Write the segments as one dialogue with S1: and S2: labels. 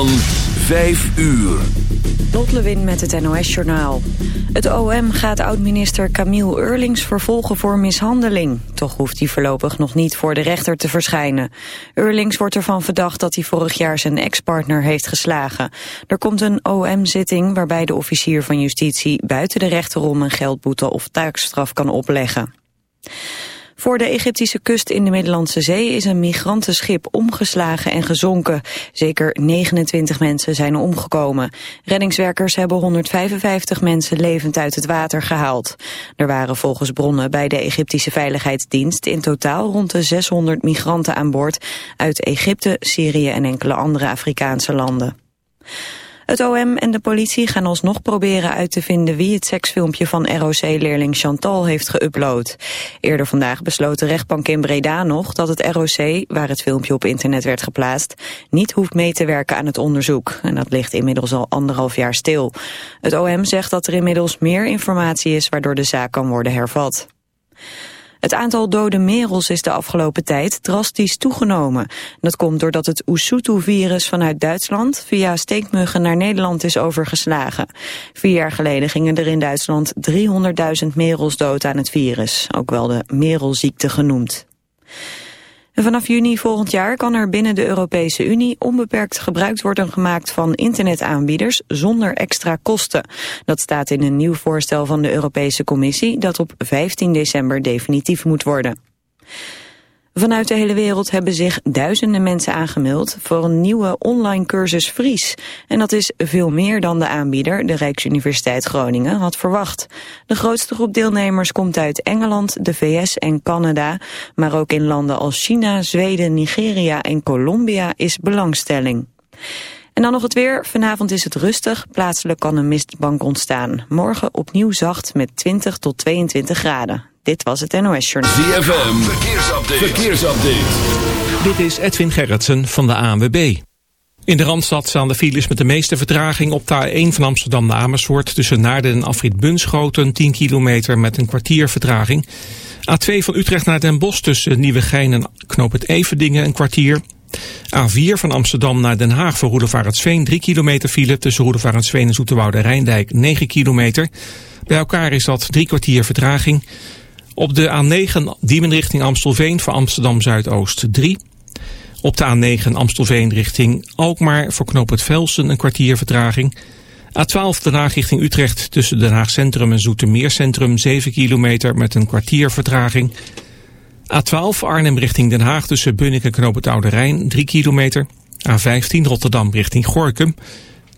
S1: Van 5 uur.
S2: Lot Lewin met het NOS-journaal. Het OM gaat oud-minister Camille Eurlings vervolgen voor mishandeling. Toch hoeft hij voorlopig nog niet voor de rechter te verschijnen. Eurlings wordt ervan verdacht dat hij vorig jaar zijn ex-partner heeft geslagen. Er komt een OM-zitting waarbij de officier van justitie buiten de rechter om een geldboete of taakstraf kan opleggen. Voor de Egyptische kust in de Middellandse Zee is een migrantenschip omgeslagen en gezonken. Zeker 29 mensen zijn omgekomen. Reddingswerkers hebben 155 mensen levend uit het water gehaald. Er waren volgens bronnen bij de Egyptische Veiligheidsdienst in totaal rond de 600 migranten aan boord uit Egypte, Syrië en enkele andere Afrikaanse landen. Het OM en de politie gaan alsnog proberen uit te vinden wie het seksfilmpje van ROC-leerling Chantal heeft geüpload. Eerder vandaag besloot de rechtbank in Breda nog dat het ROC, waar het filmpje op internet werd geplaatst, niet hoeft mee te werken aan het onderzoek. En dat ligt inmiddels al anderhalf jaar stil. Het OM zegt dat er inmiddels meer informatie is waardoor de zaak kan worden hervat. Het aantal dode merels is de afgelopen tijd drastisch toegenomen. Dat komt doordat het Usutu-virus vanuit Duitsland via steekmuggen naar Nederland is overgeslagen. Vier jaar geleden gingen er in Duitsland 300.000 merels dood aan het virus, ook wel de merelziekte genoemd vanaf juni volgend jaar kan er binnen de Europese Unie onbeperkt gebruik worden gemaakt van internetaanbieders zonder extra kosten. Dat staat in een nieuw voorstel van de Europese Commissie dat op 15 december definitief moet worden. Vanuit de hele wereld hebben zich duizenden mensen aangemeld voor een nieuwe online cursus Fries. En dat is veel meer dan de aanbieder, de Rijksuniversiteit Groningen, had verwacht. De grootste groep deelnemers komt uit Engeland, de VS en Canada. Maar ook in landen als China, Zweden, Nigeria en Colombia is belangstelling. En dan nog het weer. Vanavond is het rustig. Plaatselijk kan een mistbank ontstaan. Morgen opnieuw zacht met 20 tot 22 graden. Dit was het NOS Journal.
S1: ZFM, verkeersupdate. verkeersupdate.
S3: Dit is Edwin Gerritsen van de ANWB. In de Randstad staan de files met de meeste vertraging op de A1 van Amsterdam naar Amersfoort... tussen Naarden en Afrit Bunschoten, 10 kilometer met een kwartier vertraging. A2 van Utrecht naar Den Bosch tussen Nieuwegein en Knoop het Everdingen een kwartier... A4 van Amsterdam naar Den Haag voor Roedevaartsveen 3 kilometer file tussen Roedevaartsveen en Zoeterwoude Rijndijk 9 kilometer. Bij elkaar is dat drie kwartier vertraging. Op de A9 Diemen richting Amstelveen voor Amsterdam Zuidoost 3. Op de A9 Amstelveen richting Alkmaar voor Knoop het Velsen een kwartier vertraging. A12 Den Haag richting Utrecht tussen Den Haag Centrum en Zoetermeer Centrum 7 kilometer met een kwartier vertraging. A12 Arnhem richting Den Haag tussen Bunnik en Knoop het Oude Rijn 3 kilometer. A15 Rotterdam richting Gorkum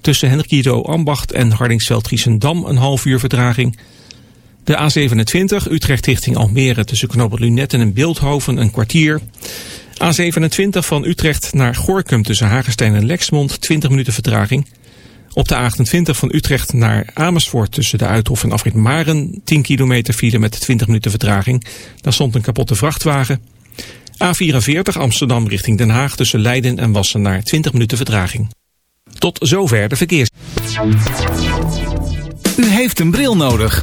S3: tussen Hendrikido Ambacht en Hardingsveld Giesendam een half uur vertraging. De A27 Utrecht richting Almere tussen Knoop Lunetten en Beeldhoven een kwartier. A27 van Utrecht naar Gorkum tussen Hagestein en Lexmond 20 minuten vertraging. Op de A28 van Utrecht naar Amersfoort tussen de Uithof en Afrit Maren 10 kilometer file met 20 minuten vertraging. Daar stond een kapotte vrachtwagen. A44 Amsterdam richting Den Haag tussen Leiden en Wassenaar 20 minuten vertraging. Tot zover de verkeers.
S4: U heeft een bril nodig.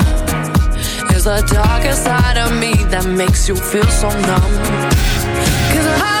S5: There's a darker side of me that makes you feel so numb. Cause I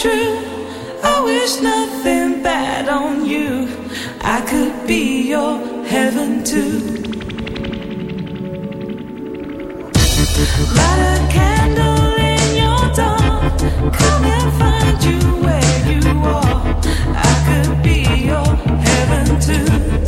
S5: true. I wish nothing bad on you. I could be your heaven
S6: too. Light a candle in your dark. Come and find you where you
S7: are. I could be your heaven too.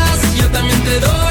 S8: alrededor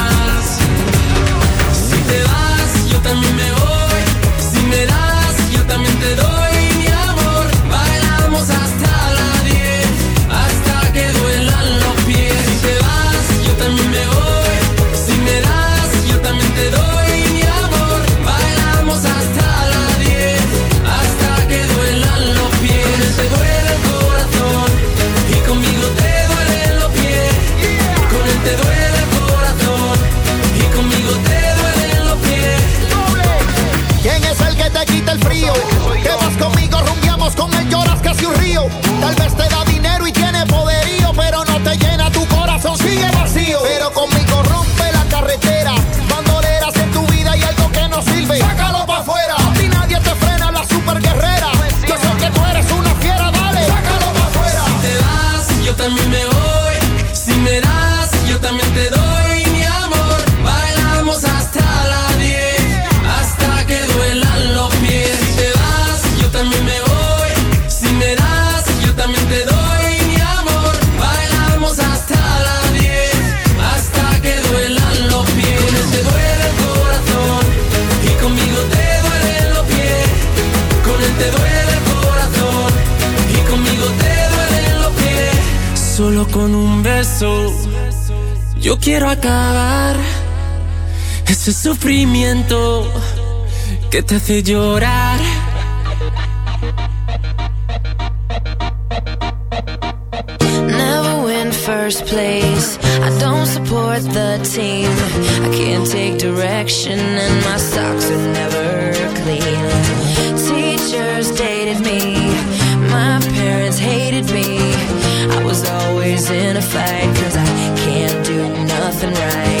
S9: Tal vez
S8: con un beso. Yo quiero acabar ese sufrimiento que te hace llorar.
S5: Never win first place. I don't support the team. I can't take direction and my socks are never clean. In a fight, cause I can't do nothing right.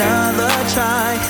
S10: another try.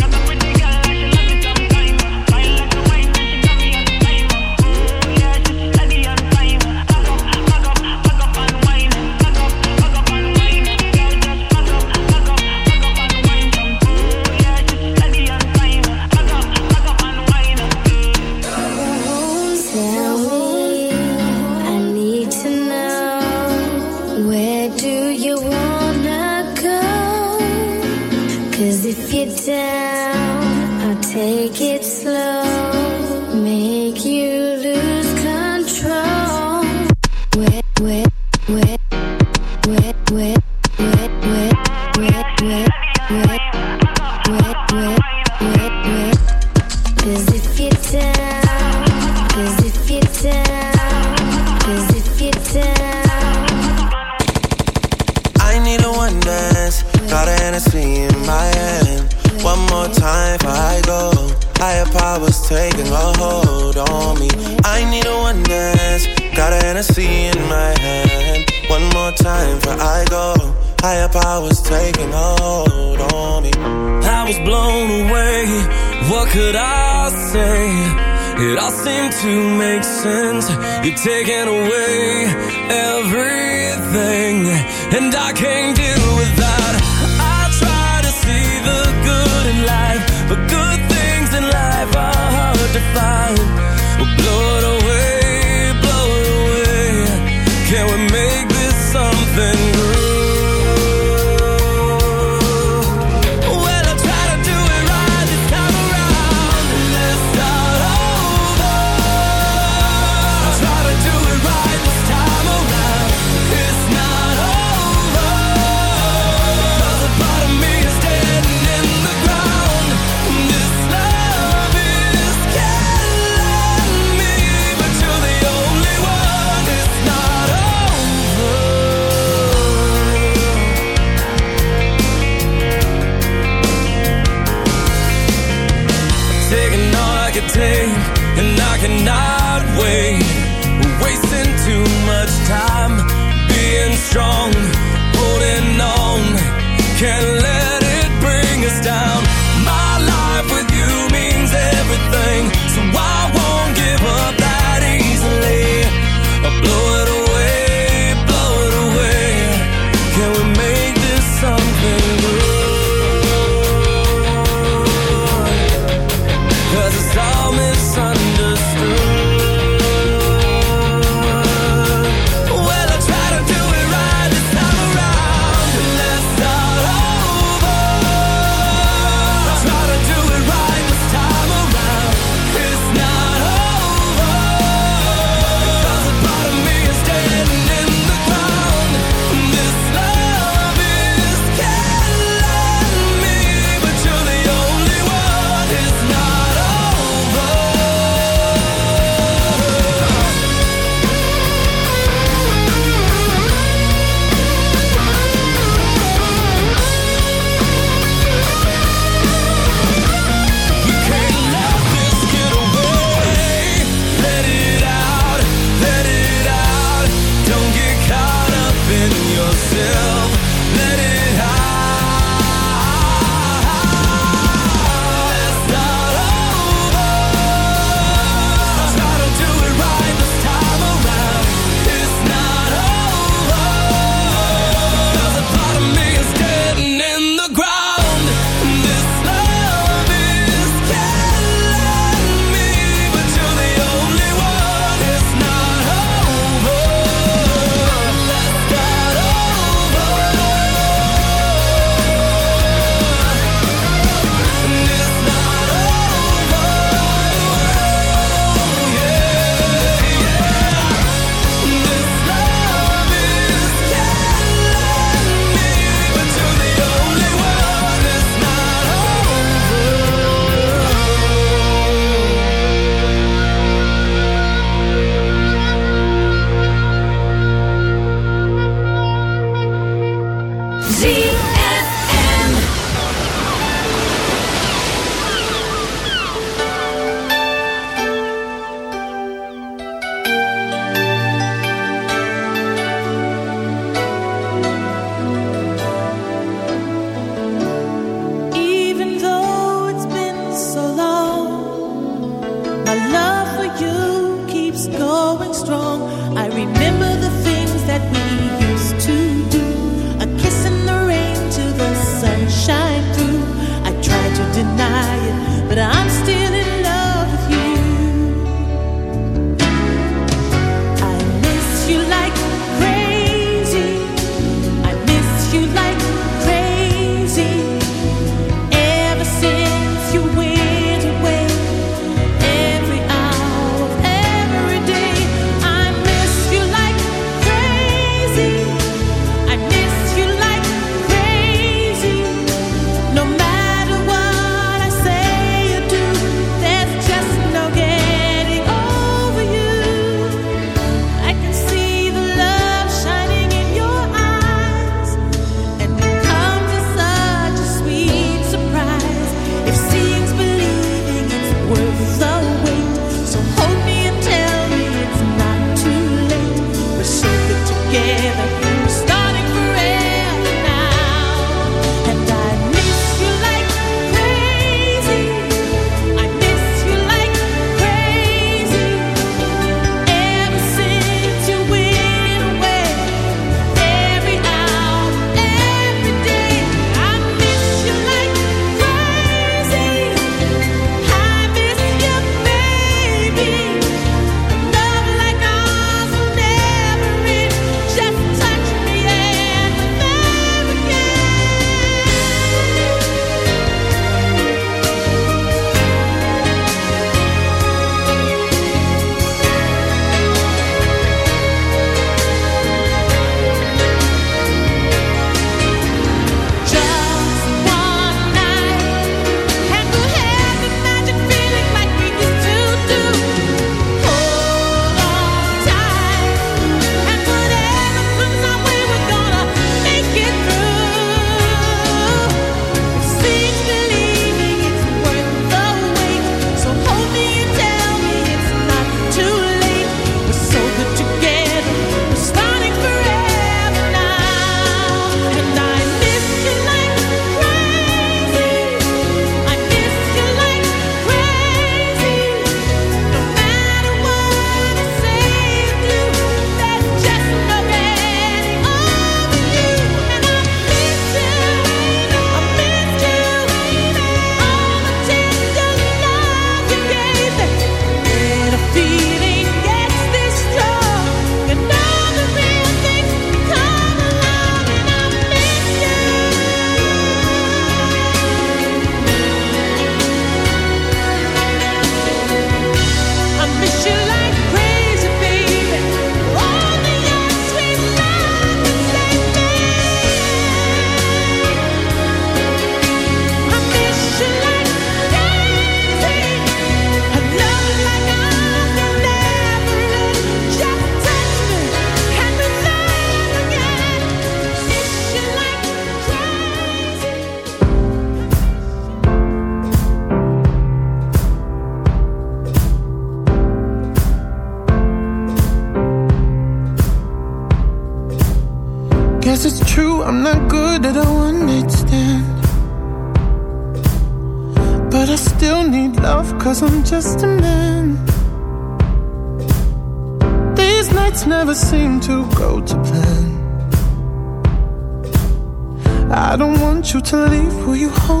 S11: you
S8: to
S6: leave? Will you hold?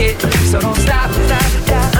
S12: it. So don't stop. stop, stop.